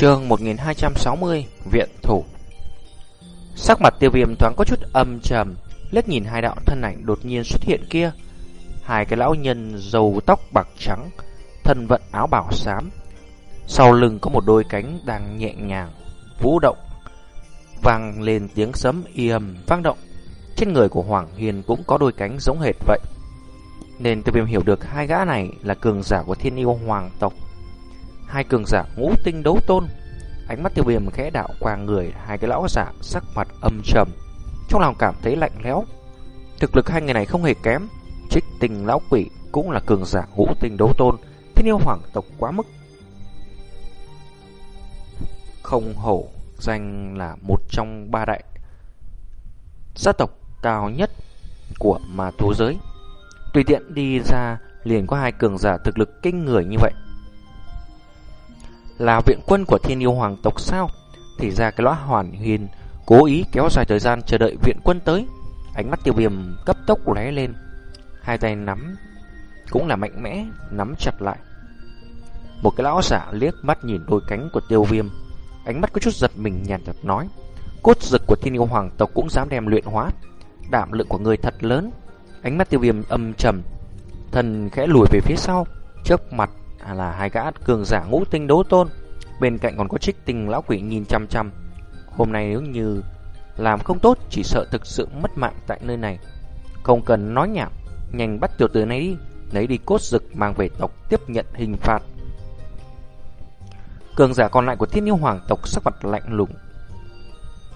chương 1260 Viện Thủ. Sắc mặt tiêu viêm thoáng có chút âm trầm Lết nhìn hai đạo thân ảnh đột nhiên xuất hiện kia. Hai cái lão nhân dầu tóc bạc trắng, Thân vận áo bảo xám Sau lưng có một đôi cánh đang nhẹ nhàng, Vũ động. Vang lên tiếng sấm y âm vang động. Trên người của Hoàng Hiền cũng có đôi cánh giống hệt vậy. Nên tiêu viêm hiểu được hai gã này là cường giả của thiên yêu hoàng tộc. Hai cường giả ngũ tinh đấu tôn. Ánh mắt tiêu viêm khẽ đạo qua người Hai cái lão giả, sắc mặt âm trầm. Trong lòng cảm thấy lạnh lẽo. Thực lực hai người này không hề kém. Trích tinh lão quỷ cũng là cường giả ngũ tinh đấu tôn. Thiên yêu hoàng tộc quá mức. Không hổ danh là một trong ba đại gia tộc cao nhất của ma thú giới. Tùy tiện đi ra liền có hai cường giả thực lực kinh người như vậy là viện quân của thiên yêu hoàng tộc sao? Thì ra cái lõa hoàn huyền cố ý kéo dài thời gian chờ đợi viện quân tới. Ánh mắt tiêu viêm cấp tốc lóe lên. Hai tay nắm cũng là mạnh mẽ, nắm chặt lại. Một cái lão giả liếc mắt nhìn đôi cánh của tiêu viêm. Ánh mắt có chút giật mình nhàn nhạt nói. Cốt dực của thiên yêu hoàng tộc cũng dám đem luyện hóa. Đảm lượng của người thật lớn. Ánh mắt tiêu viêm âm trầm. Thần khẽ lùi về phía sau. chớp mặt là hai gã cường giả ngũ tinh đấu tôn. Bên cạnh còn có trích tinh lão quỷ nhìn chăm chăm. Hôm nay nếu như làm không tốt chỉ sợ thực sự mất mạng tại nơi này. Không cần nói nhảm, nhanh bắt tiểu tử này đi, lấy đi cốt dực mang về tộc tiếp nhận hình phạt. Cường giả còn lại của thiên yêu hoàng tộc sắc mặt lạnh lùng.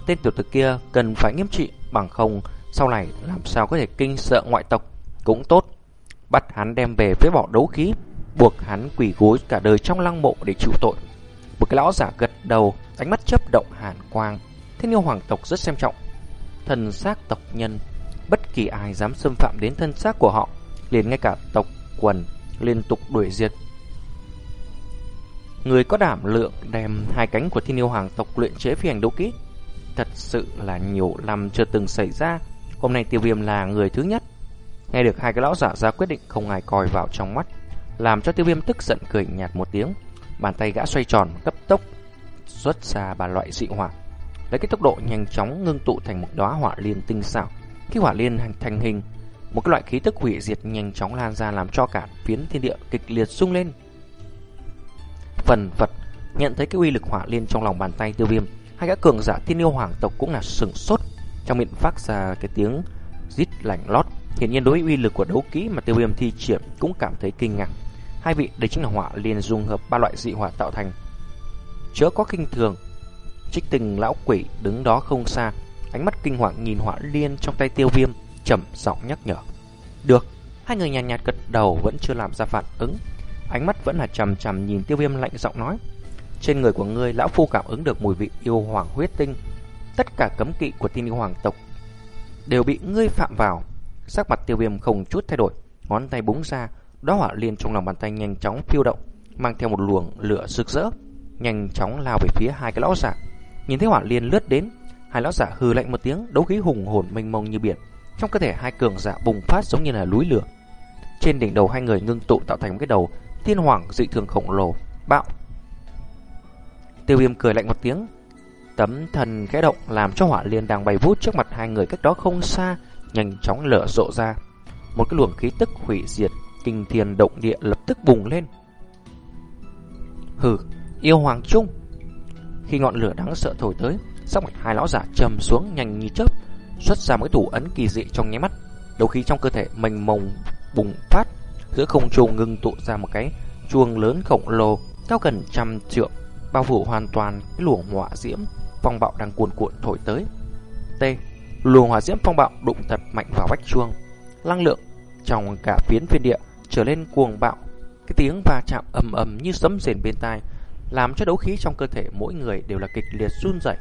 Tên tiểu tử kia cần phải nghiêm trị bằng không sau này làm sao có thể kinh sợ ngoại tộc cũng tốt. Bắt hắn đem về với bỏ đấu khí buộc hắn quỳ gối cả đời trong lăng mộ để chịu tội. Một cái lão giả gật đầu, ánh mắt chấp động hàn quang. Thế nhưng hoàng tộc rất xem trọng thân xác tộc nhân. Bất kỳ ai dám xâm phạm đến thân xác của họ, liền ngay cả tộc quần liên tục đuổi diệt. Người có đảm lượng đem hai cánh của thiên yêu hoàng tộc luyện chế phi hành đấu kỹ. Thật sự là nhiều năm chưa từng xảy ra. Hôm nay tiêu viêm là người thứ nhất. Nghe được hai cái lão giả ra quyết định không ai coi vào trong mắt làm cho tiêu viêm tức giận cười nhạt một tiếng. Bàn tay gã xoay tròn, cấp tốc, xuất ra ba loại dị hỏa. Lấy cái tốc độ nhanh chóng ngưng tụ thành một đóa hỏa liên tinh xảo. Khi hỏa liên thành hình, một cái loại khí tức hủy diệt nhanh chóng lan ra làm cho cả phiến thiên địa kịch liệt rung lên. Phần vật nhận thấy cái uy lực hỏa liên trong lòng bàn tay tiêu viêm, hai gã cường giả thiên yêu hoàng tộc cũng là sừng sốt trong miệng phát ra cái tiếng rít lạnh lót. hiển nhiên đối với uy lực của đấu kỹ mà tiêu viêm thi triển cũng cảm thấy kinh ngạc. Hai vị đây chính là hỏa liền dung hợp ba loại dị hỏa tạo thành. Chớ có kinh thường. Trích tình lão quỷ đứng đó không xa, ánh mắt kinh hoàng nhìn hỏa liên trong tay tiêu viêm, trầm giọng nhắc nhở. Được, hai người nhàn nhạt, nhạt gật đầu vẫn chưa làm ra phản ứng. Ánh mắt vẫn là trầm trầm nhìn tiêu viêm lạnh giọng nói. Trên người của ngươi, lão phu cảm ứng được mùi vị yêu hoàng huyết tinh. Tất cả cấm kỵ của tiên yêu hoàng tộc đều bị ngươi phạm vào. Sắc mặt tiêu viêm không chút thay đổi, ngón tay búng ra, đó hỏa liên trong lòng bàn tay nhanh chóng phiêu động, mang theo một luồng lửa rực rỡ, nhanh chóng lao về phía hai cái lão giả. Nhìn thấy hỏa liên lướt đến, hai lão giả hừ lạnh một tiếng, đấu khí hùng hồn mênh mông như biển. Trong cơ thể hai cường giả bùng phát giống như là núi lửa. Trên đỉnh đầu hai người ngưng tụ tạo thành một cái đầu thiên hoàng dị thường khổng lồ, bạo. Tiêu Viêm cười lạnh một tiếng, tấm thần khẽ động làm cho hỏa liên đang bay vút trước mặt hai người cách đó không xa, nhanh chóng lửa rộ ra. Một cái luồng khí tức hủy diệt kinh thiên động địa lập tức bùng lên. Hừ, yêu hoàng trung. Khi ngọn lửa đáng sợ thổi tới, sắc mặt hai lão giả trầm xuống nhanh như chớp, xuất ra mấy thủ ấn kỳ dị trong nháy mắt. Đầu khí trong cơ thể mênh mồng bùng phát, giữa không trung ngưng tụ ra một cái chuông lớn khổng lồ cao gần trăm trượng, bao phủ hoàn toàn cái luồng hỏa diễm phong bạo đang cuồn cuộn thổi tới. T. Luồng hỏa diễm phong bạo đụng thật mạnh vào vách chuông, năng lượng trong cả phiến phiên địa trở lên cuồng bạo. Cái tiếng va chạm ầm ầm như sấm rền bên tai, làm cho đấu khí trong cơ thể mỗi người đều là kịch liệt run rẩy.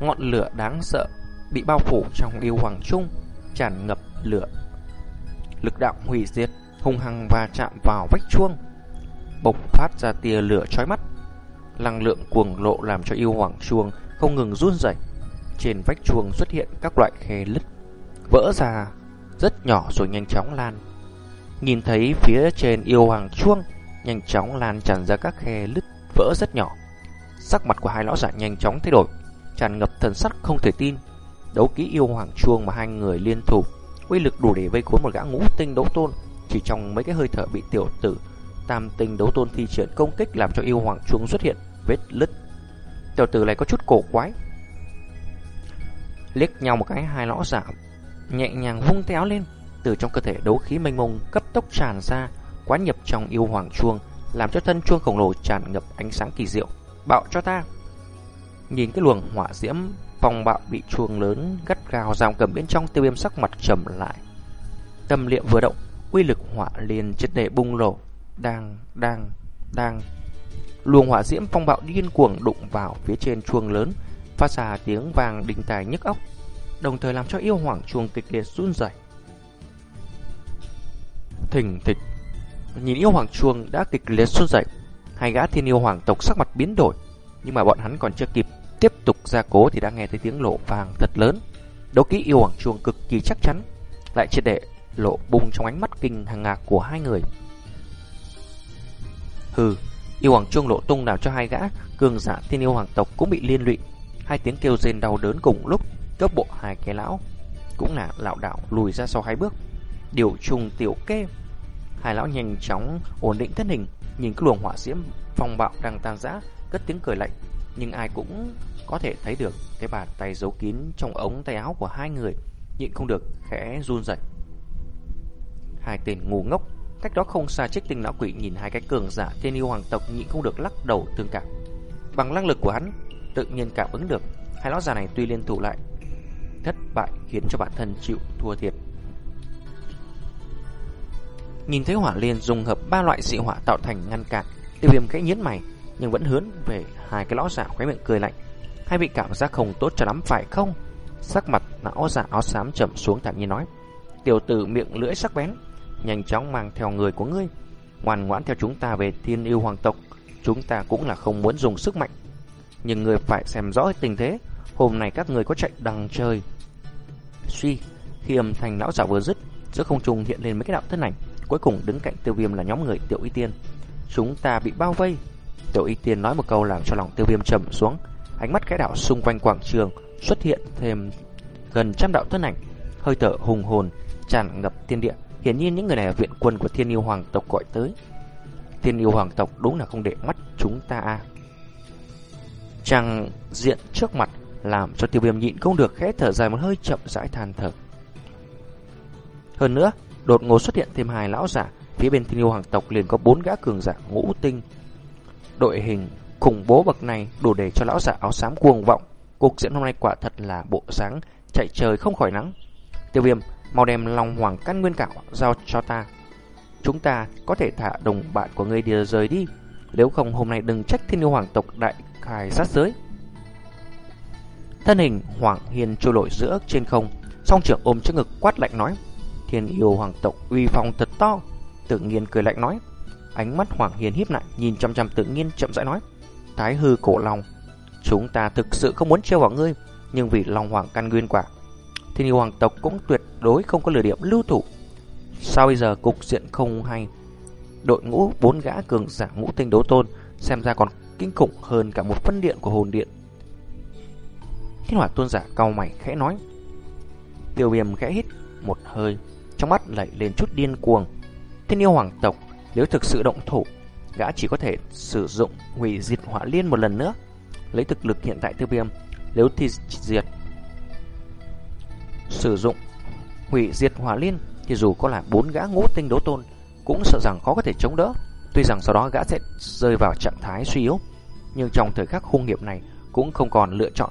Ngọn lửa đáng sợ bị bao phủ trong yêu hoàng trung, tràn ngập lửa. Lực đạo hủy diệt hung hăng va chạm vào vách chuông, bộc phát ra tia lửa chói mắt. Năng lượng cuồng lộ làm cho yêu hoàng chuông không ngừng run rẩy. Trên vách chuông xuất hiện các loại khe lứt, vỡ ra rất nhỏ rồi nhanh chóng lan. Nhìn thấy phía trên yêu hoàng chuông, nhanh chóng lan tràn ra các khe lứt vỡ rất nhỏ. Sắc mặt của hai lão giả nhanh chóng thay đổi, tràn ngập thần sắc không thể tin. Đấu kỹ yêu hoàng chuông mà hai người liên thủ, uy lực đủ để vây cuốn một gã ngũ tinh đấu tôn, chỉ trong mấy cái hơi thở bị tiểu tử tam tinh đấu tôn thi triển công kích làm cho yêu hoàng chuông xuất hiện vết lứt. Tiểu tử này có chút cổ quái. Liếc nhau một cái hai lão giả nhẹ nhàng vung téo lên, từ trong cơ thể đấu khí mênh mông cấp tốc tràn ra, quán nhập trong yêu hoàng chuông, làm cho thân chuông khổng lồ tràn ngập ánh sáng kỳ diệu. Bạo cho ta! Nhìn cái luồng hỏa diễm phong bạo bị chuông lớn gắt gao giam cầm bên trong tiêu viêm sắc mặt trầm lại. Tâm niệm vừa động, uy lực hỏa liền chất đề bung nổ, đang, đang, đang. Luồng hỏa diễm phong bạo điên cuồng đụng vào phía trên chuông lớn, phát ra tiếng vàng đình tài nhức óc, đồng thời làm cho yêu hoàng chuông kịch liệt run rẩy. Thình thịch, nhìn yêu hoàng chuông đã kịch liệt run rẩy, hai gã thiên yêu hoàng tộc sắc mặt biến đổi, nhưng mà bọn hắn còn chưa kịp tiếp tục gia cố thì đã nghe thấy tiếng lộ vàng thật lớn. Đấu kỹ yêu hoàng chuông cực kỳ chắc chắn, lại triệt để lộ bùng trong ánh mắt kinh hàng ngạc của hai người. Hừ, yêu hoàng chuông lộ tung nào cho hai gã cường giả thiên yêu hoàng tộc cũng bị liên lụy. Hai tiếng kêu rên đau đớn cùng lúc, cấp bộ hai cái lão cũng là lão đạo lùi ra sau hai bước. Điều trùng tiểu kê. Hai lão nhanh chóng ổn định thân hình, nhìn cái luồng hỏa diễm phong bạo đang tan rã, cất tiếng cười lạnh, nhưng ai cũng có thể thấy được cái bàn tay giấu kín trong ống tay áo của hai người, nhịn không được khẽ run rẩy. Hai tên ngu ngốc Cách đó không xa trích tinh lão quỷ nhìn hai cái cường giả thiên yêu hoàng tộc nhịn không được lắc đầu tương cảm. Bằng năng lực của hắn, tự nhiên cảm ứng được, hai lão già này tuy liên thủ lại, thất bại khiến cho bản thân chịu thua thiệt. Nhìn thấy hỏa liên dùng hợp ba loại dị hỏa tạo thành ngăn cản, tiêu viêm cái nhấn mày, nhưng vẫn hướng về hai cái lõ giả khóe miệng cười lạnh. Hai vị cảm giác không tốt cho lắm phải không? Sắc mặt lão giả áo xám chậm xuống thản nhiên nói. Tiểu tử miệng lưỡi sắc bén, nhanh chóng mang theo người của ngươi, ngoan ngoãn theo chúng ta về thiên yêu hoàng tộc. Chúng ta cũng là không muốn dùng sức mạnh, nhưng người phải xem rõ tình thế. Hôm nay các người có chạy đằng trời. Suy, khi âm thanh lão giả vừa dứt, giữa không trung hiện lên mấy cái đạo thân ảnh, cuối cùng đứng cạnh tiêu viêm là nhóm người tiểu y tiên. Chúng ta bị bao vây. Tiểu y tiên nói một câu làm cho lòng tiêu viêm trầm xuống, ánh mắt cái đạo xung quanh quảng trường xuất hiện thêm gần trăm đạo thân ảnh, hơi thở hùng hồn tràn ngập thiên địa. Hiển nhiên những người này là viện quân của Thiên Yêu Hoàng tộc gọi tới. Thiên Yêu Hoàng tộc đúng là không để mắt chúng ta à. Trang diện trước mặt làm cho tiêu viêm nhịn không được khẽ thở dài một hơi chậm rãi than thở. Hơn nữa, đột ngột xuất hiện thêm hai lão giả, phía bên Thiên Yêu Hoàng tộc liền có bốn gã cường giả ngũ tinh. Đội hình khủng bố bậc này đủ để cho lão giả áo xám cuồng vọng. Cục diễn hôm nay quả thật là bộ sáng chạy trời không khỏi nắng. Tiêu viêm mau đem lòng hoàng căn nguyên cảo giao cho ta. Chúng ta có thể thả đồng bạn của ngươi đi rời đi, nếu không hôm nay đừng trách thiên yêu hoàng tộc đại khai sát giới. Thân hình Hoàng Hiền trôi lội giữa trên không, song trưởng ôm trước ngực quát lạnh nói: "Thiên yêu hoàng tộc uy phong thật to." Tự nhiên cười lạnh nói: Ánh mắt Hoàng Hiền híp lại, nhìn chăm chăm tự nhiên chậm rãi nói: "Thái hư cổ long, chúng ta thực sự không muốn trêu vào ngươi, nhưng vì long hoàng căn nguyên quả, thiên yêu hoàng tộc cũng tuyệt đối không có lừa điểm lưu thủ. Sao bây giờ cục diện không hay? Đội ngũ bốn gã cường giả ngũ tinh đấu tôn xem ra còn kinh khủng hơn cả một phân điện của hồn điện. Thiên hỏa tôn giả cao mày khẽ nói. Tiêu viêm khẽ hít một hơi, trong mắt lại lên chút điên cuồng. Thiên yêu hoàng tộc nếu thực sự động thủ, gã chỉ có thể sử dụng hủy diệt hỏa liên một lần nữa. Lấy thực lực hiện tại tiêu viêm, nếu thì diệt sử dụng hủy diệt hỏa liên thì dù có là bốn gã ngũ tinh đấu tôn cũng sợ rằng khó có thể chống đỡ. Tuy rằng sau đó gã sẽ rơi vào trạng thái suy yếu, nhưng trong thời khắc hung nghiệp này cũng không còn lựa chọn.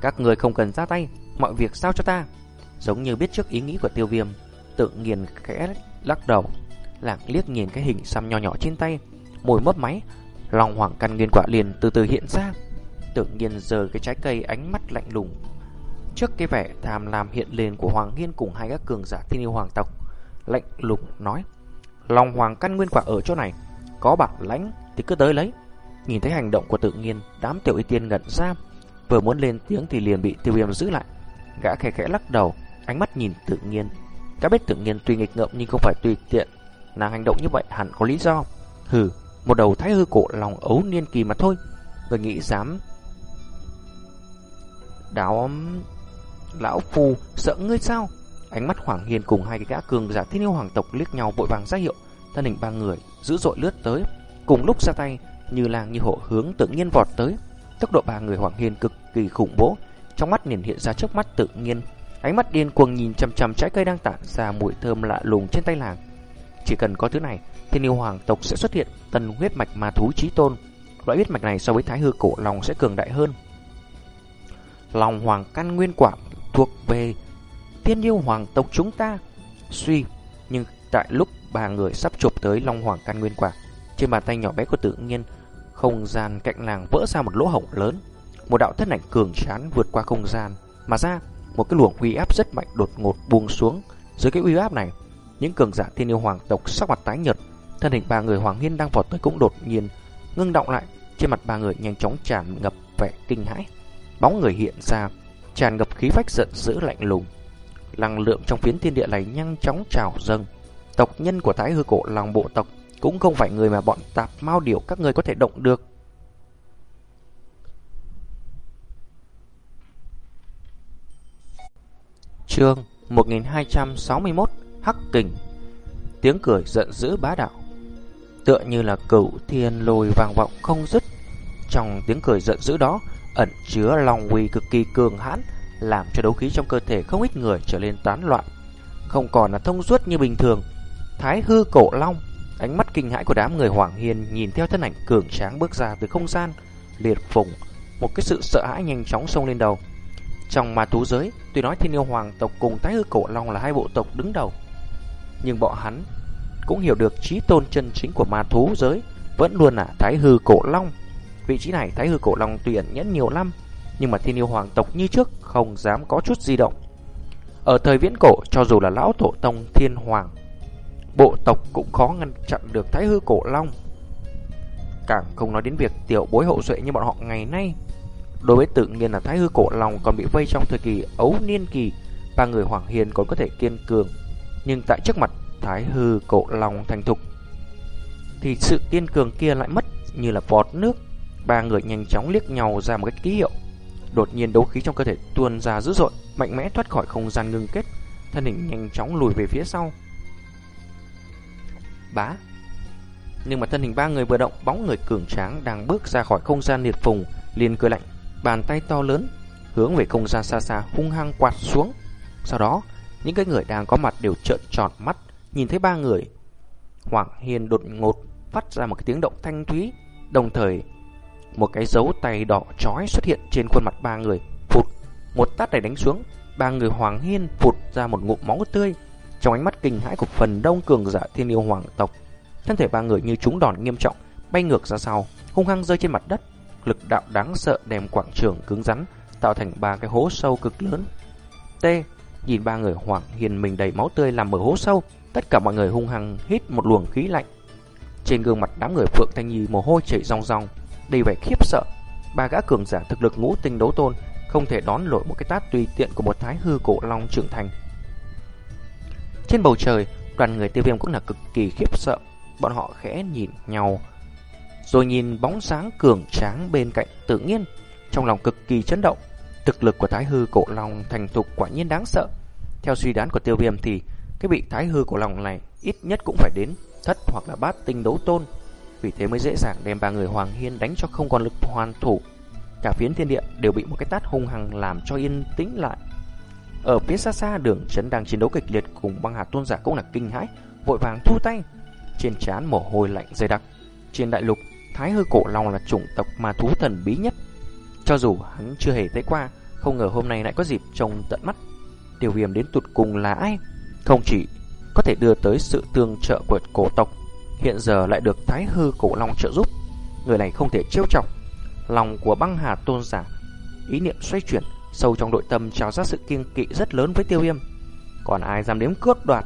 Các người không cần ra tay, mọi việc sao cho ta. Giống như biết trước ý nghĩ của tiêu viêm, tự nghiền khẽ lắc đầu, lạc liếc nhìn cái hình xăm nho nhỏ trên tay, môi mấp máy, lòng hoàng căn nguyên quả liền từ từ hiện ra. Tự nhiên giờ cái trái cây ánh mắt lạnh lùng Trước cái vẻ tham lam hiện lên của Hoàng Hiên cùng hai các cường giả thiên yêu hoàng tộc, lạnh lùng nói, lòng hoàng căn nguyên quả ở chỗ này, có bản lãnh thì cứ tới lấy. Nhìn thấy hành động của tự nhiên, đám tiểu y tiên ngẩn ra, vừa muốn lên tiếng thì liền bị tiêu viêm giữ lại. Gã khẽ khẽ lắc đầu, ánh mắt nhìn tự nhiên. Các biết tự nhiên tuy nghịch ngợm nhưng không phải tùy tiện, nàng hành động như vậy hẳn có lý do. Hừ, một đầu thái hư cổ lòng ấu niên kỳ mà thôi. Người nghĩ dám đáo lão phu sợ ngươi sao? Ánh mắt Hoàng hiền cùng hai cái gã cường giả thiên yêu hoàng tộc liếc nhau vội vàng ra hiệu, thân hình ba người dữ dội lướt tới, cùng lúc ra tay như làng như hộ hướng tự nhiên vọt tới. Tốc độ ba người Hoàng Hiên cực kỳ khủng bố, trong mắt liền hiện ra trước mắt tự nhiên, ánh mắt điên cuồng nhìn chằm chằm trái cây đang tản ra mùi thơm lạ lùng trên tay làng. Chỉ cần có thứ này, thiên yêu hoàng tộc sẽ xuất hiện tần huyết mạch ma thú chí tôn. Loại huyết mạch này so với thái hư cổ lòng sẽ cường đại hơn. Lòng hoàng căn nguyên quả thuộc về thiên yêu hoàng tộc chúng ta. Suy, nhưng tại lúc ba người sắp chụp tới long hoàng căn nguyên quả, trên bàn tay nhỏ bé của tự nhiên, không gian cạnh làng vỡ ra một lỗ hổng lớn. Một đạo thân ảnh cường chán vượt qua không gian, mà ra một cái luồng uy áp rất mạnh đột ngột buông xuống. Dưới cái uy áp này, những cường giả thiên yêu hoàng tộc sắc mặt tái nhợt, thân hình ba người hoàng hiên đang vọt tới cũng đột nhiên ngưng động lại, trên mặt ba người nhanh chóng tràn ngập vẻ kinh hãi. Bóng người hiện ra, tràn ngập khí phách giận dữ lạnh lùng. Năng lượng trong phiến thiên địa này nhanh chóng trào dâng. Tộc nhân của Thái Hư Cổ lòng bộ tộc cũng không phải người mà bọn tạp mau điều các người có thể động được. Chương 1261 Hắc Kình. Tiếng cười giận dữ bá đạo. Tựa như là cửu thiên lôi vang vọng không dứt. Trong tiếng cười giận dữ đó, Ẩn chứa lòng uy cực kỳ cường hãn, Làm cho đấu khí trong cơ thể không ít người trở nên tán loạn. Không còn là thông suốt như bình thường. Thái hư cổ long Ánh mắt kinh hãi của đám người Hoàng Hiên Nhìn theo thân ảnh cường tráng bước ra từ không gian Liệt phùng Một cái sự sợ hãi nhanh chóng xông lên đầu trong ma thú giới, tuy nói thiên yêu hoàng tộc cùng thái hư cổ long là hai bộ tộc đứng đầu, nhưng bọn hắn cũng hiểu được trí tôn chân chính của ma thú giới vẫn luôn là thái hư cổ long. Vị trí này thái hư cổ long tuy ẩn nhẫn nhiều năm, nhưng mà thiên yêu hoàng tộc như trước không dám có chút di động. Ở thời viễn cổ, cho dù là lão tổ tông thiên hoàng, bộ tộc cũng khó ngăn chặn được thái hư cổ long. Càng không nói đến việc tiểu bối hậu duệ như bọn họ ngày nay Đối với tự nhiên là Thái Hư Cổ Long còn bị vây trong thời kỳ ấu niên kỳ, ba người Hoàng Hiền còn có thể kiên cường. Nhưng tại trước mặt Thái Hư Cổ Long thành thục, thì sự kiên cường kia lại mất như là vọt nước. Ba người nhanh chóng liếc nhau ra một cái ký hiệu. Đột nhiên đấu khí trong cơ thể tuôn ra dữ dội, mạnh mẽ thoát khỏi không gian ngưng kết, thân hình nhanh chóng lùi về phía sau. Bá Nhưng mà thân hình ba người vừa động, bóng người cường tráng đang bước ra khỏi không gian liệt phùng, liền cười lạnh bàn tay to lớn hướng về không gian xa xa hung hăng quạt xuống. Sau đó, những cái người đang có mặt đều trợn tròn mắt, nhìn thấy ba người. Hoàng Hiên đột ngột phát ra một cái tiếng động thanh thúy, đồng thời một cái dấu tay đỏ chói xuất hiện trên khuôn mặt ba người. Phụt, một tát này đánh xuống, ba người Hoàng Hiên phụt ra một ngụm máu tươi. Trong ánh mắt kinh hãi của phần đông cường giả thiên yêu hoàng tộc, thân thể ba người như trúng đòn nghiêm trọng, bay ngược ra sau, hung hăng rơi trên mặt đất lực đạo đáng sợ đem quảng trường cứng rắn, tạo thành ba cái hố sâu cực lớn. T. Nhìn ba người hoảng hiền mình đầy máu tươi làm mở hố sâu, tất cả mọi người hung hăng hít một luồng khí lạnh. Trên gương mặt đám người Phượng Thanh Nhi mồ hôi chảy ròng ròng, đầy vẻ khiếp sợ. Ba gã cường giả thực lực ngũ tinh đấu tôn không thể đón nổi một cái tát tùy tiện của một thái hư cổ long trưởng thành. Trên bầu trời, đoàn người tiêu viêm cũng là cực kỳ khiếp sợ. Bọn họ khẽ nhìn nhau, rồi nhìn bóng sáng cường tráng bên cạnh tự nhiên, trong lòng cực kỳ chấn động. Thực lực của Thái Hư Cổ Long thành thục quả nhiên đáng sợ. Theo suy đoán của Tiêu Viêm thì cái vị Thái Hư Cổ Long này ít nhất cũng phải đến thất hoặc là bát tinh đấu tôn. Vì thế mới dễ dàng đem ba người Hoàng Hiên đánh cho không còn lực hoàn thủ. Cả phiến thiên địa đều bị một cái tát hung hăng làm cho yên tĩnh lại. Ở phía xa xa đường chấn đang chiến đấu kịch liệt cùng băng hà tôn giả cũng là kinh hãi, vội vàng thu tay. Trên trán mồ hôi lạnh dày đặc. Trên đại lục Thái hư cổ long là chủng tộc ma thú thần bí nhất. Cho dù hắn chưa hề thấy qua, không ngờ hôm nay lại có dịp trông tận mắt. Tiểu viêm đến tụt cùng là ai? Không chỉ có thể đưa tới sự tương trợ của cổ tộc, hiện giờ lại được thái hư cổ long trợ giúp. Người này không thể trêu chọc. Lòng của băng hà tôn giả, ý niệm xoay chuyển, sâu trong nội tâm trào ra sự kiêng kỵ rất lớn với tiêu viêm. Còn ai dám đếm cướp đoạt?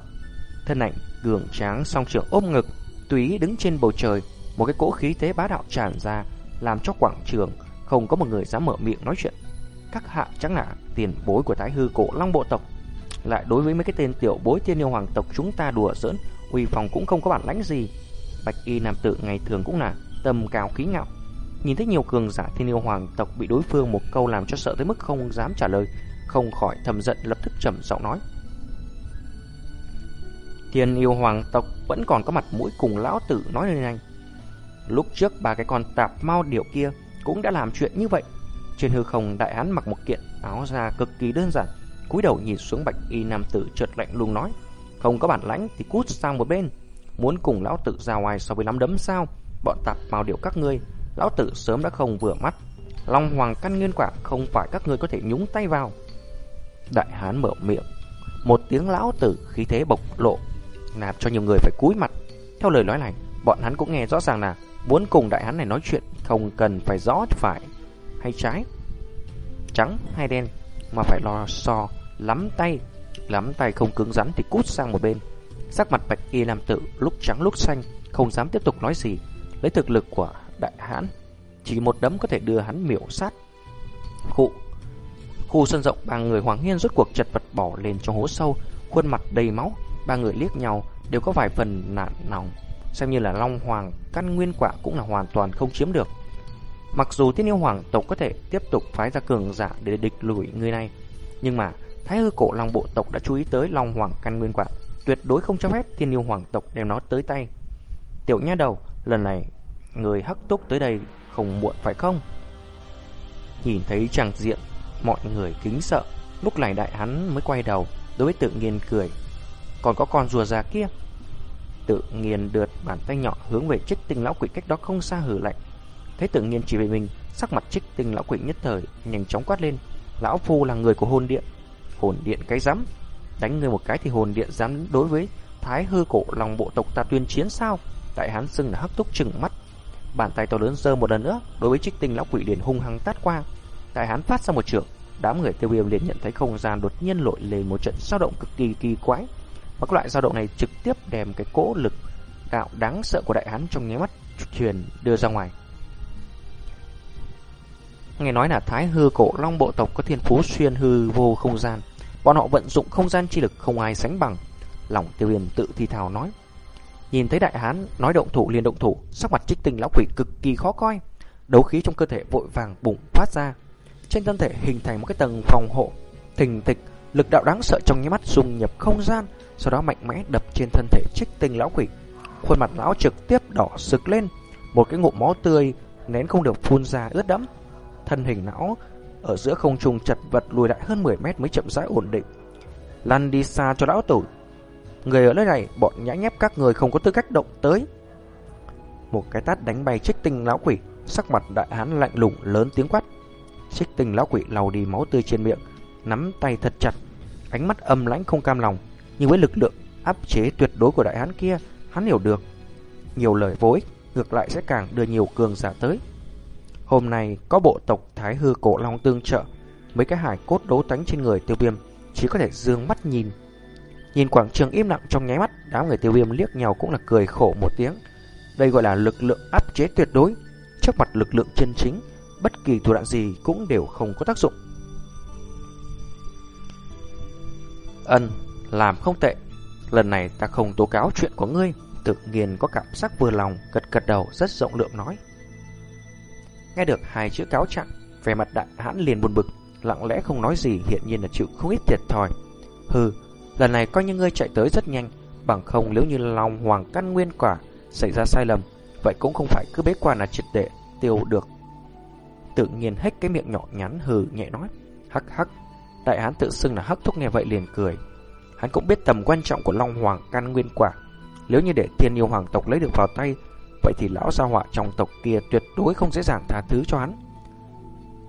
Thân ảnh gường tráng song trưởng ôm ngực, túy đứng trên bầu trời, một cái cỗ khí thế bá đạo tràn ra, làm cho quảng trường không có một người dám mở miệng nói chuyện. Các hạ chẳng là tiền bối của thái hư cổ long bộ tộc. Lại đối với mấy cái tên tiểu bối tiên yêu hoàng tộc chúng ta đùa giỡn, uy phòng cũng không có bản lãnh gì. Bạch y nam tử ngày thường cũng là tầm cao khí ngạo. Nhìn thấy nhiều cường giả thiên yêu hoàng tộc bị đối phương một câu làm cho sợ tới mức không dám trả lời, không khỏi thầm giận lập tức trầm giọng nói. Thiên yêu hoàng tộc vẫn còn có mặt mũi cùng lão tử nói lên anh. Lúc trước ba cái con tạp mau điệu kia cũng đã làm chuyện như vậy. Trên hư không đại hán mặc một kiện áo da cực kỳ đơn giản, cúi đầu nhìn xuống bạch y nam tử trượt lạnh lùng nói, không có bản lãnh thì cút sang một bên, muốn cùng lão tử ra ngoài so với nắm đấm sao? Bọn tạp mau điệu các ngươi, lão tử sớm đã không vừa mắt. Long hoàng căn nguyên quả không phải các ngươi có thể nhúng tay vào. Đại hán mở miệng, một tiếng lão tử khí thế bộc lộ, làm cho nhiều người phải cúi mặt. Theo lời nói này, bọn hắn cũng nghe rõ ràng là muốn cùng đại hán này nói chuyện không cần phải rõ phải hay trái, trắng hay đen, mà phải lo so, lắm tay, lắm tay không cứng rắn thì cút sang một bên. Sắc mặt bạch y nam tử lúc trắng lúc xanh, không dám tiếp tục nói gì, lấy thực lực của đại hãn chỉ một đấm có thể đưa hắn miểu sát. Khu Khu sân rộng ba người Hoàng Hiên rốt cuộc chật vật bỏ lên trong hố sâu, khuôn mặt đầy máu, ba người liếc nhau đều có vài phần nạn nòng, xem như là Long Hoàng căn nguyên quả cũng là hoàn toàn không chiếm được. Mặc dù Thiên Yêu Hoàng tộc có thể tiếp tục phái ra cường giả để địch lùi người này, nhưng mà Thái hư cổ Long bộ tộc đã chú ý tới Long Hoàng căn nguyên quả, tuyệt đối không cho phép Thiên Yêu Hoàng tộc đem nó tới tay. Tiểu nha đầu, lần này người hắc túc tới đây không muộn phải không? Nhìn thấy chàng diện, mọi người kính sợ, lúc này đại hắn mới quay đầu, đối với tự nhiên cười. Còn có con rùa già kia. Tự nhiên đượt bàn tay nhỏ hướng về trích tinh lão quỷ cách đó không xa hử lạnh. Thấy tự nhiên chỉ về mình, sắc mặt trích tinh lão quỷ nhất thời, nhanh chóng quát lên. Lão phu là người của hồn điện. Hồn điện cái rắm Đánh người một cái thì hồn điện dám đối với thái hư cổ lòng bộ tộc ta tuyên chiến sao? Đại hán xưng là hắc túc trừng mắt. Bàn tay to lớn giơ một lần nữa, đối với trích tinh lão quỷ liền hung hăng tát qua. tại hắn phát ra một trường, đám người tiêu viêm liền nhận thấy không gian đột nhiên lội lên một trận dao động cực kỳ kỳ quái. Và các loại dao động này trực tiếp đem cái cỗ lực đạo đáng sợ của đại hán trong nháy mắt truyền đưa ra ngoài. Nghe nói là thái hư cổ long bộ tộc có thiên phú xuyên hư vô không gian. Bọn họ vận dụng không gian chi lực không ai sánh bằng. Lòng tiêu viêm tự thi thào nói. Nhìn thấy đại hán nói động thủ liền động thủ, sắc mặt trích tinh lão quỷ cực kỳ khó coi. Đấu khí trong cơ thể vội vàng bùng phát ra. Trên thân thể hình thành một cái tầng phòng hộ, thình thịch, lực đạo đáng sợ trong nháy mắt dung nhập không gian, sau đó mạnh mẽ đập trên thân thể trích tinh lão quỷ. Khuôn mặt lão trực tiếp đỏ sực lên, một cái ngụm máu tươi nén không được phun ra ướt đẫm. Thân hình lão ở giữa không trung chật vật lùi lại hơn 10 mét mới chậm rãi ổn định. Lăn đi xa cho lão tổ Người ở nơi này, bọn nhã nhép các người không có tư cách động tới. Một cái tát đánh bay trích tinh lão quỷ, sắc mặt đại hán lạnh lùng lớn tiếng quát. Trích tinh lão quỷ lau đi máu tươi trên miệng, nắm tay thật chặt, ánh mắt âm lãnh không cam lòng. Nhưng với lực lượng áp chế tuyệt đối của đại hán kia, hắn hiểu được. Nhiều lời vô ích, ngược lại sẽ càng đưa nhiều cường giả tới. Hôm nay có bộ tộc Thái Hư Cổ Long tương trợ, mấy cái hải cốt đấu tánh trên người tiêu viêm chỉ có thể dương mắt nhìn Nhìn quảng trường im lặng trong nháy mắt, đám người tiêu viêm liếc nhau cũng là cười khổ một tiếng. Đây gọi là lực lượng áp chế tuyệt đối. Trước mặt lực lượng chân chính, bất kỳ thủ đoạn gì cũng đều không có tác dụng. Ân, làm không tệ. Lần này ta không tố cáo chuyện của ngươi. Tự nhiên có cảm giác vừa lòng, gật gật đầu rất rộng lượng nói. Nghe được hai chữ cáo trạng, về mặt đại hãn liền buồn bực, lặng lẽ không nói gì hiện nhiên là chịu không ít thiệt thòi. Hừ, Lần này coi như ngươi chạy tới rất nhanh, bằng không nếu như lòng hoàng căn nguyên quả xảy ra sai lầm, vậy cũng không phải cứ bế quan là triệt đệ tiêu được. Tự nhiên hết cái miệng nhỏ nhắn hừ nhẹ nói, hắc hắc. Đại hán tự xưng là hắc thúc nghe vậy liền cười. Hắn cũng biết tầm quan trọng của Long Hoàng căn nguyên quả. Nếu như để thiên yêu hoàng tộc lấy được vào tay, vậy thì lão gia họa trong tộc kia tuyệt đối không dễ dàng tha thứ cho hắn.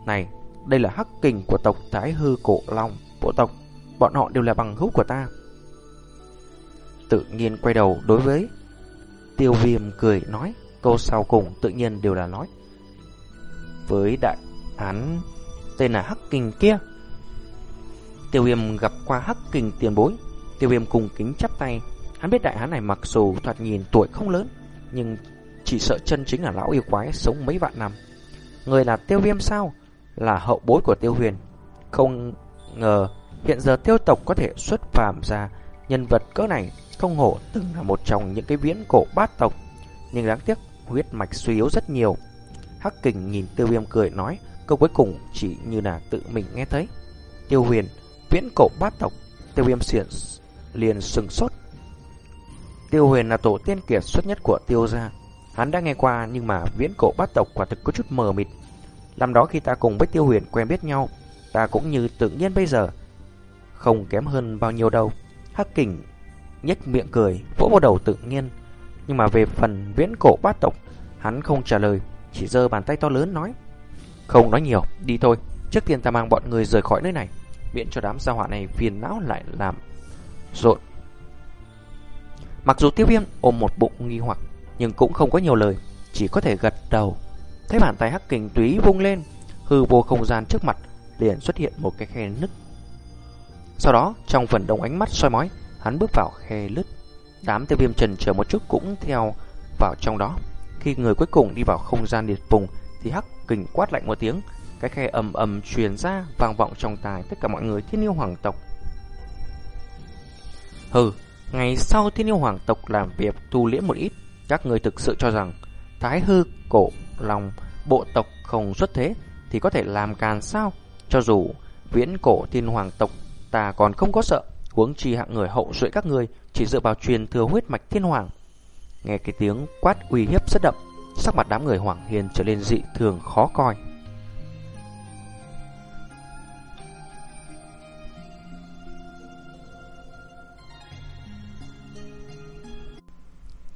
Này, đây là hắc kình của tộc Thái Hư Cổ Long, bộ tộc bọn họ đều là bằng hữu của ta. Tự nhiên quay đầu đối với tiêu viêm cười nói, câu sau cùng tự nhiên đều là nói. Với đại án tên là Hắc Kình kia. Tiêu viêm gặp qua Hắc Kình tiền bối, tiêu viêm cùng kính chắp tay. Hắn biết đại hán này mặc dù thoạt nhìn tuổi không lớn, nhưng chỉ sợ chân chính là lão yêu quái sống mấy vạn năm. Người là tiêu viêm sao? Là hậu bối của tiêu huyền. Không ngờ Hiện giờ tiêu tộc có thể xuất phàm ra Nhân vật cỡ này không hổ từng là một trong những cái viễn cổ bát tộc, nhưng đáng tiếc huyết mạch suy yếu rất nhiều. Hắc kình nhìn tiêu viêm cười nói, câu cuối cùng chỉ như là tự mình nghe thấy. Tiêu huyền, viễn cổ bát tộc, tiêu viêm xiển liền sừng sốt. Tiêu huyền là tổ tiên kiệt xuất nhất của tiêu gia. Hắn đã nghe qua nhưng mà viễn cổ bát tộc quả thực có chút mờ mịt. Làm đó khi ta cùng với tiêu huyền quen biết nhau, ta cũng như tự nhiên bây giờ. Không kém hơn bao nhiêu đâu. Hắc kình nhếch miệng cười, vỗ vào đầu tự nhiên. Nhưng mà về phần viễn cổ bát tộc, hắn không trả lời, chỉ giơ bàn tay to lớn nói. Không nói nhiều, đi thôi. Trước tiên ta mang bọn người rời khỏi nơi này, miễn cho đám gia hỏa này phiền não lại làm rộn. Mặc dù tiêu viêm ôm một bụng nghi hoặc, nhưng cũng không có nhiều lời, chỉ có thể gật đầu. Thấy bàn tay hắc kình túy vung lên, hư vô không gian trước mặt liền xuất hiện một cái khe nứt. Sau đó, trong phần đông ánh mắt soi mói, hắn bước vào khe lứt. Đám tiêu viêm trần chờ một chút cũng theo vào trong đó. Khi người cuối cùng đi vào không gian liệt vùng, thì hắc kình quát lạnh một tiếng, cái khe ầm ầm truyền ra vang vọng trong tai tất cả mọi người thiên yêu hoàng tộc. Hừ, ngày sau thiên yêu hoàng tộc làm việc tu liễm một ít, các người thực sự cho rằng thái hư cổ lòng bộ tộc không xuất thế thì có thể làm càn sao? Cho dù viễn cổ thiên hoàng tộc ta còn không có sợ, huống chi hạng người hậu duệ các người chỉ dựa vào truyền thừa huyết mạch thiên hoàng. Nghe cái tiếng quát uy hiếp rất đậm, sắc mặt đám người hoàng hiền trở lên dị thường khó coi.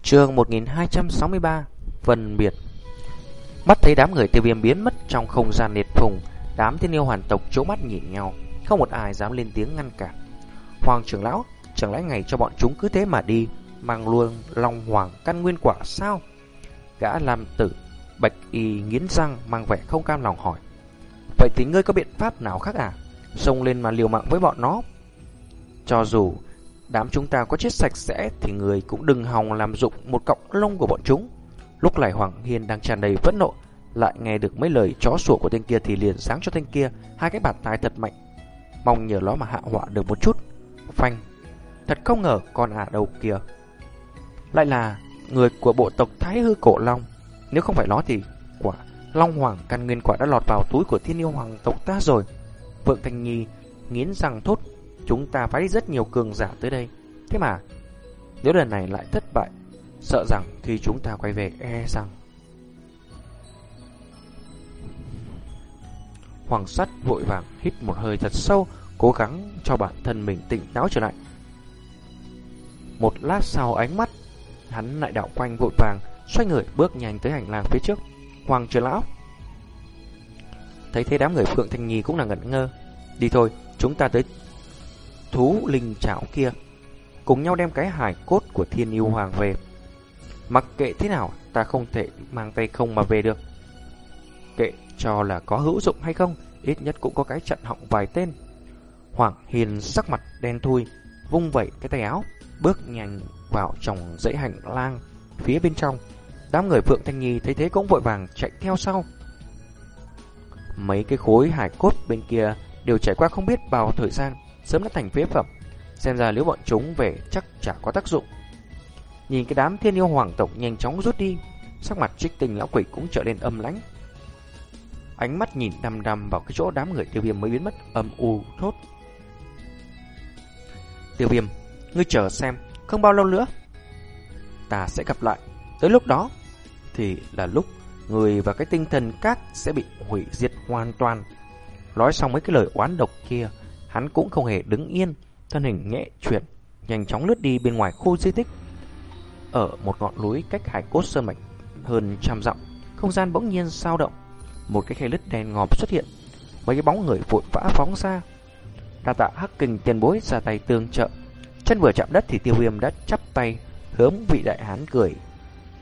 Chương 1263 vân biệt Mắt thấy đám người tiêu viêm biến mất trong không gian liệt phùng Đám thiên yêu hoàn tộc chỗ mắt nhìn nhau không một ai dám lên tiếng ngăn cản. Hoàng trưởng lão, Chẳng lẽ ngày cho bọn chúng cứ thế mà đi, Mang luôn long hoàng căn nguyên quả sao? Gã làm tử, Bạch y nghiến răng mang vẻ không cam lòng hỏi. Vậy thì ngươi có biện pháp nào khác à? Xông lên mà liều mạng với bọn nó. Cho dù Đám chúng ta có chết sạch sẽ Thì người cũng đừng hòng làm dụng một cọng lông của bọn chúng. Lúc này Hoàng Hiên đang tràn đầy phẫn nộ, Lại nghe được mấy lời chó sủa của tên kia Thì liền sáng cho tên kia Hai cái bạt tai thật mạnh Mong nhờ nó mà hạ họa được một chút. Phanh. Thật không ngờ con ả đầu kia. Lại là người của bộ tộc Thái Hư Cổ Long. Nếu không phải nó thì quả Long Hoàng căn nguyên quả đã lọt vào túi của thiên yêu hoàng tộc ta rồi. Vượng Thanh Nhi nghiến răng thốt, Chúng ta phải rất nhiều cường giả tới đây. Thế mà, Nếu lần này lại thất bại, Sợ rằng khi chúng ta quay về e rằng. Hoàng sắt vội vàng hít một hơi thật sâu, Cố gắng cho bản thân mình tỉnh táo trở lại. Một lát sau ánh mắt, Hắn lại đảo quanh vội vàng, Xoay người bước nhanh tới hành lang phía trước. Hoàng trưởng lão, Thấy thế đám người Phượng Thanh Nhi cũng là ngẩn ngơ. Đi thôi, chúng ta tới thú linh trảo kia, Cùng nhau đem cái hải cốt của thiên yêu hoàng về. Mặc kệ thế nào, Ta không thể mang tay không mà về được. Kệ cho là có hữu dụng hay không, Ít nhất cũng có cái trận họng vài tên. Hoàng Hiền sắc mặt đen thui, Vung vẩy cái tay áo, Bước nhanh vào trong dãy hành lang Phía bên trong. Đám người Phượng Thanh Nhi thấy thế cũng vội vàng chạy theo sau. Mấy cái khối hải cốt bên kia Đều trải qua không biết bao thời gian, Sớm đã thành phế phẩm. Xem ra nếu bọn chúng về chắc chả có tác dụng. Nhìn cái đám thiên yêu hoàng tộc nhanh chóng rút đi, Sắc mặt trích tình lão quỷ cũng trở nên âm lãnh. Ánh mắt nhìn đăm đăm vào cái chỗ đám người tiêu viêm mới biến mất, âm u, thốt. Tiêu viêm, Ngươi chờ xem, Không bao lâu nữa, Ta sẽ gặp lại. Tới lúc đó, Thì là lúc Người và cái tinh thần các sẽ bị hủy diệt hoàn toàn. Nói xong mấy cái lời oán độc kia, Hắn cũng không hề đứng yên, Thân hình nhẹ chuyển, Nhanh chóng lướt đi bên ngoài khu di tích. Ở một ngọn núi cách hải cốt sơn mạch Hơn trăm dặm, Không gian bỗng nhiên sao động. Một cái khe lứt đen ngòm xuất hiện. Mấy cái bóng người vội vã phóng ra. Đa tạ hắc kình tiền bối ra tay tương trợ. Chân vừa chạm đất thì tiêu viêm đã chắp tay Hướng vị đại hán cười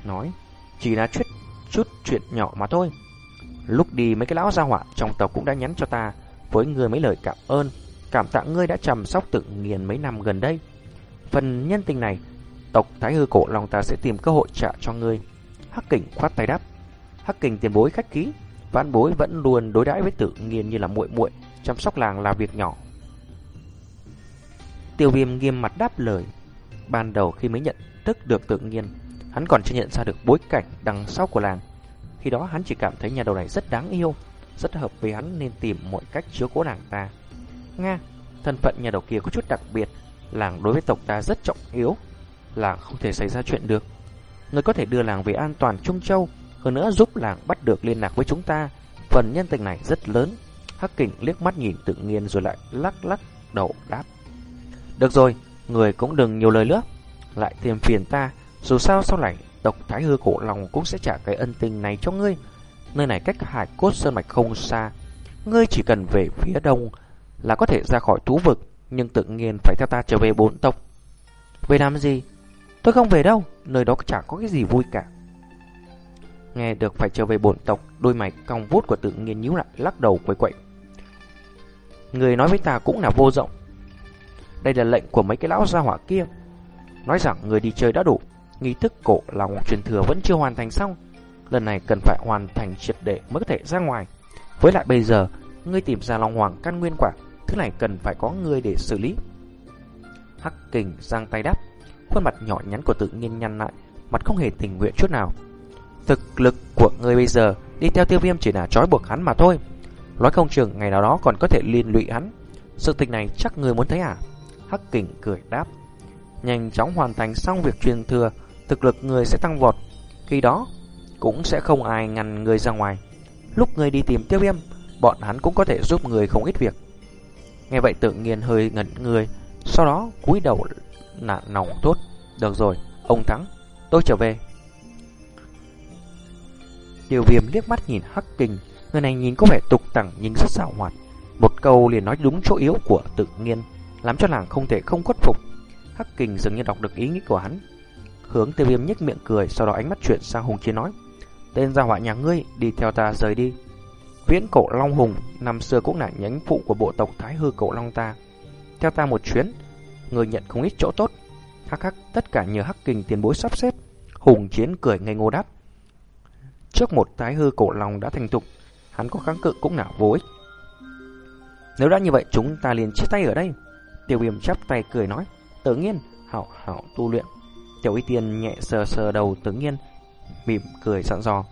Nói Chỉ là chút, chút chuyện nhỏ mà thôi. Lúc đi mấy cái lão gia hỏa trong tộc cũng đã nhắn cho ta Với người mấy lời cảm ơn Cảm tạ ngươi đã chăm sóc tự nghiền mấy năm gần đây. Phần nhân tình này Tộc Thái Hư Cổ lòng ta sẽ tìm cơ hội trả cho ngươi. Hắc kình khoát tay đáp. Hắc kình tiền bối khách khí Vãn bối vẫn luôn đối đãi với tự nghiền như là muội muội chăm sóc làng là việc nhỏ Tiêu viêm nghiêm mặt đáp lời. Ban đầu khi mới nhận thức được tự nhiên, hắn còn chưa nhận ra được bối cảnh đằng sau của làng. Khi đó hắn chỉ cảm thấy nhà đầu này rất đáng yêu, rất hợp với hắn nên tìm mọi cách chiếu cố nàng ta. Nga, thân phận nhà đầu kia có chút đặc biệt, làng đối với tộc ta rất trọng yếu, làng không thể xảy ra chuyện được. Người có thể đưa làng về an toàn Trung Châu, hơn nữa giúp làng bắt được liên lạc với chúng ta. Phần nhân tình này rất lớn. Hắc kình liếc mắt nhìn tự nhiên rồi lại lắc lắc đầu đáp. Được rồi, người cũng đừng nhiều lời nữa. Lại thêm phiền ta, dù sao sau này tộc Thái Hư Cổ lòng cũng sẽ trả cái ân tình này cho ngươi. Nơi này cách hải cốt sơn mạch không xa. Ngươi chỉ cần về phía đông là có thể ra khỏi thú vực, nhưng tự nhiên phải theo ta trở về bốn tộc. Về làm gì? Tôi không về đâu, nơi đó chẳng có cái gì vui cả. Nghe được phải trở về bổn tộc, đôi mày cong vút của tự nhiên nhíu lại, lắc đầu quay quậy. Người nói với ta cũng là vô rộng. Đây là lệnh của mấy cái lão gia hỏa kia. Nói rằng người đi chơi đã đủ, nghi thức cổ lòng truyền thừa vẫn chưa hoàn thành xong. Lần này cần phải hoàn thành triệt để mới có thể ra ngoài. Với lại bây giờ, ngươi tìm ra Long Hoàng căn nguyên quả, thứ này cần phải có người để xử lý. Hắc kình giang tay đáp, khuôn mặt nhỏ nhắn của tự nhiên nhăn lại, mặt không hề tình nguyện chút nào. Thực lực của người bây giờ đi theo tiêu viêm chỉ là trói buộc hắn mà thôi. Nói không chừng ngày nào đó còn có thể liên lụy hắn. Sự tình này chắc người muốn thấy à? Hắc kình cười đáp. Nhanh chóng hoàn thành xong việc truyền thừa, thực lực người sẽ tăng vọt. Khi đó, cũng sẽ không ai ngăn người ra ngoài. Lúc người đi tìm tiêu viêm, bọn hắn cũng có thể giúp người không ít việc. Nghe vậy tự nhiên hơi ngẩn người, sau đó cúi đầu nạn nòng tốt. Được rồi, ông thắng, tôi trở về. Tiêu viêm liếc mắt nhìn Hắc Kình, người này nhìn có vẻ tục tẳng nhưng rất xảo hoạt. Một câu liền nói đúng chỗ yếu của tự nhiên, làm cho nàng không thể không khuất phục. Hắc Kình dường như đọc được ý nghĩ của hắn. Hướng tiêu viêm nhếch miệng cười, sau đó ánh mắt chuyển sang Hùng Chiến nói. Tên gia họa nhà ngươi, đi theo ta rời đi. Viễn cổ Long Hùng, năm xưa cũng là nhánh phụ của bộ tộc Thái Hư cổ Long ta. Theo ta một chuyến, người nhận không ít chỗ tốt. Hắc hắc, tất cả nhờ Hắc Kình tiền bối sắp xếp. Hùng Chiến cười ngây ngô đáp. Trước một thái hư cổ lòng đã thành thục, hắn có kháng cự cũng là vô ích. Nếu đã như vậy chúng ta liền chia tay ở đây. Tiêu viêm chắp tay cười nói, tự nhiên, hảo hảo tu luyện. Tiểu y tiên nhẹ sờ sờ đầu tự nhiên, mỉm cười sẵn dò.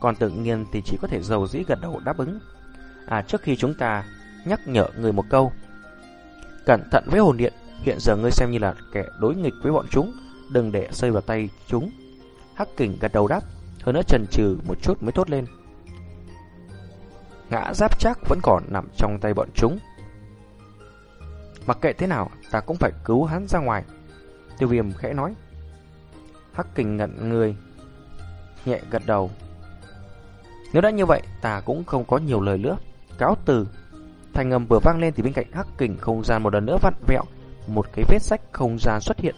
Còn tự nhiên thì chỉ có thể dầu dĩ gật đầu đáp ứng. À trước khi chúng ta nhắc nhở người một câu. Cẩn thận với hồn điện, hiện giờ ngươi xem như là kẻ đối nghịch với bọn chúng, đừng để rơi vào tay chúng. Hắc kình gật đầu đáp, hơn nữa trần trừ một chút mới tốt lên. Ngã giáp chắc vẫn còn nằm trong tay bọn chúng. Mặc kệ thế nào, ta cũng phải cứu hắn ra ngoài. Tiêu viêm khẽ nói. Hắc kình ngẩn người, nhẹ gật đầu. Nếu đã như vậy, ta cũng không có nhiều lời nữa. Cáo từ. Thành âm vừa vang lên thì bên cạnh hắc kình không gian một lần nữa vặn vẹo. Một cái vết sách không gian xuất hiện.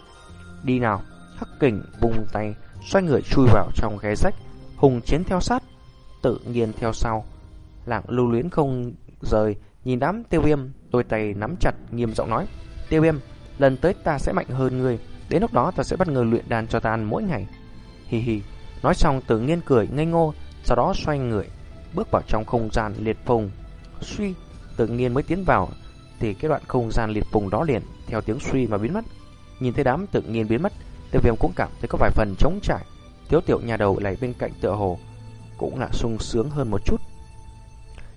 Đi nào. Hắc kình bung tay xoay người chui vào trong khe rách, hùng chiến theo sát, tự nhiên theo sau. Lạng lưu luyến không rời, nhìn đám tiêu viêm, đôi tay nắm chặt, nghiêm giọng nói, tiêu viêm, lần tới ta sẽ mạnh hơn ngươi, đến lúc đó ta sẽ bắt người luyện đàn cho ta ăn mỗi ngày. Hi hi, nói xong tự nhiên cười ngây ngô, sau đó xoay người, bước vào trong không gian liệt phùng. Suy, tự nhiên mới tiến vào, thì cái đoạn không gian liệt phùng đó liền, theo tiếng suy mà biến mất. Nhìn thấy đám tự nhiên biến mất, Tiêu viêm cũng cảm thấy có vài phần trống trải. Thiếu tiểu nhà đầu lại bên cạnh tựa hồ, Cũng là sung sướng hơn một chút.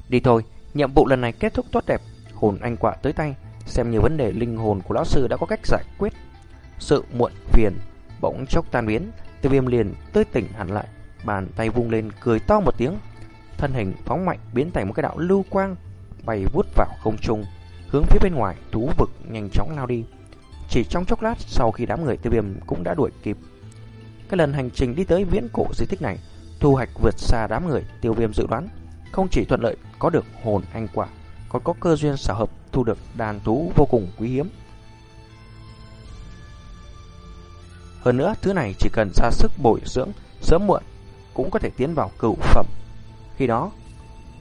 Đi thôi, Nhiệm vụ lần này kết thúc tốt đẹp. Hồn anh quạ tới tay, Xem như vấn đề linh hồn của lão sư đã có cách giải quyết. Sự muộn phiền Bỗng chốc tan biến, Tiêu viêm liền tươi tỉnh hẳn lại. Bàn tay vung lên cười to một tiếng, Thân hình phóng mạnh biến thành một cái đạo lưu quang, Bay vút vào không trung, Hướng phía bên ngoài thú vực nhanh chóng lao đi chỉ trong chốc lát sau khi đám người tiêu viêm cũng đã đuổi kịp. Cái lần hành trình đi tới viễn cổ di tích này, thu hoạch vượt xa đám người tiêu viêm dự đoán. Không chỉ thuận lợi có được hồn anh quả, còn có cơ duyên xảo hợp thu được đàn thú vô cùng quý hiếm. Hơn nữa, thứ này chỉ cần ra sức bồi dưỡng, sớm muộn cũng có thể tiến vào cửu phẩm. Khi đó,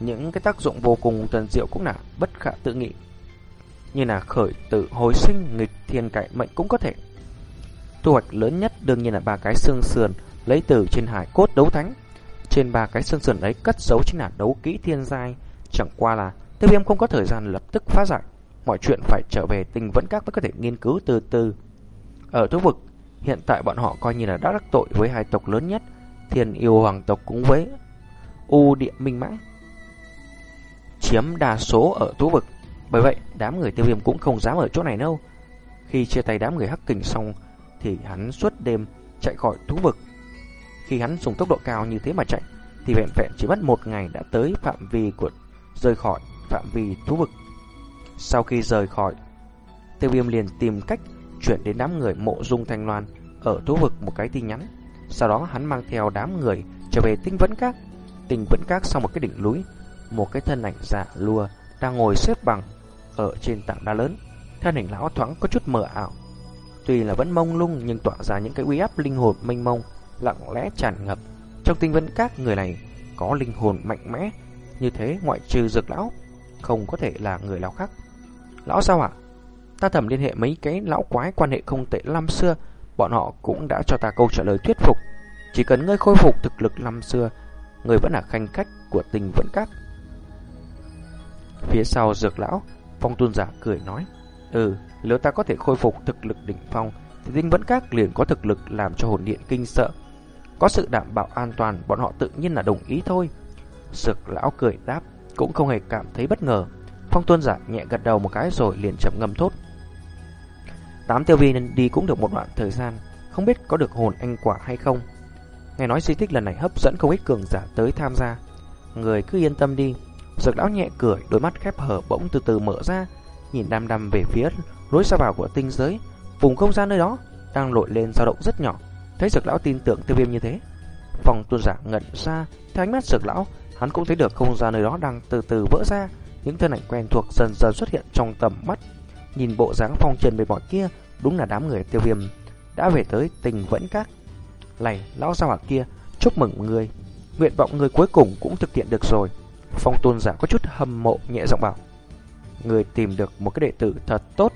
những cái tác dụng vô cùng tần diệu cũng là bất khả tự nghị như là khởi tử hồi sinh nghịch thiên cải mệnh cũng có thể. Thu hoạch lớn nhất đương nhiên là ba cái xương sườn lấy từ trên hải cốt đấu thánh. Trên ba cái xương sườn ấy cất giấu chính là đấu kỹ thiên giai, chẳng qua là tiêu viêm không có thời gian lập tức phá giải. mọi chuyện phải trở về tình vẫn các mới có thể nghiên cứu từ từ. Ở thú vực, hiện tại bọn họ coi như là đã đắc tội với hai tộc lớn nhất, thiên yêu hoàng tộc cũng với U địa minh mãng. Chiếm đa số ở thú vực, bởi vậy đám người tiêu viêm cũng không dám ở chỗ này đâu. Khi chia tay đám người hắc kình xong, thì hắn suốt đêm chạy khỏi thú vực. Khi hắn dùng tốc độ cao như thế mà chạy, thì vẹn vẹn chỉ mất một ngày đã tới phạm vi của rời khỏi phạm vi thú vực. Sau khi rời khỏi, tiêu viêm liền tìm cách chuyển đến đám người mộ dung thanh loan ở thú vực một cái tin nhắn. Sau đó hắn mang theo đám người trở về tinh vẫn các. Tinh vẫn các sau một cái đỉnh núi, một cái thân ảnh giả lùa đang ngồi xếp bằng ở trên tảng đá lớn. Thân hình lão thoáng có chút mờ ảo. Tuy là vẫn mông lung nhưng tỏa ra những cái uy áp linh hồn mênh mông, lặng lẽ tràn ngập. Trong tinh vân các người này có linh hồn mạnh mẽ, như thế ngoại trừ dược lão, không có thể là người nào khác. Lão sao ạ? Ta thầm liên hệ mấy cái lão quái quan hệ không tệ năm xưa, bọn họ cũng đã cho ta câu trả lời thuyết phục. Chỉ cần ngươi khôi phục thực lực năm xưa, ngươi vẫn là khanh khách của tình vẫn các. Phía sau dược lão, phong tuôn giả cười nói, Ừ, nếu ta có thể khôi phục thực lực đỉnh phong, thì tinh vẫn các liền có thực lực làm cho hồn điện kinh sợ. Có sự đảm bảo an toàn, bọn họ tự nhiên là đồng ý thôi. Sực lão cười đáp, cũng không hề cảm thấy bất ngờ. Phong tuân giả nhẹ gật đầu một cái rồi liền chậm ngâm thốt. Tám tiêu vi đi cũng được một đoạn thời gian, không biết có được hồn anh quả hay không. Nghe nói di tích lần này hấp dẫn không ít cường giả tới tham gia. Người cứ yên tâm đi. Dược lão nhẹ cười, đôi mắt khép hở bỗng từ từ mở ra, nhìn đăm đăm về phía lối ra vào của tinh giới. Vùng không gian nơi đó đang lội lên dao động rất nhỏ. Thấy dược lão tin tưởng tiêu viêm như thế. Phòng tuôn giả ngẩn ra, theo ánh mắt dược lão, hắn cũng thấy được không gian nơi đó đang từ từ vỡ ra. Những thân ảnh quen thuộc dần dần xuất hiện trong tầm mắt. Nhìn bộ dáng phong trần bề bọt kia, đúng là đám người tiêu viêm đã về tới tình vẫn các. Này, lão sao hỏa kia, chúc mừng người. Nguyện vọng người cuối cùng cũng thực hiện được rồi. Phong tôn giả có chút hâm mộ nhẹ giọng bảo. Người tìm được một cái đệ tử thật tốt.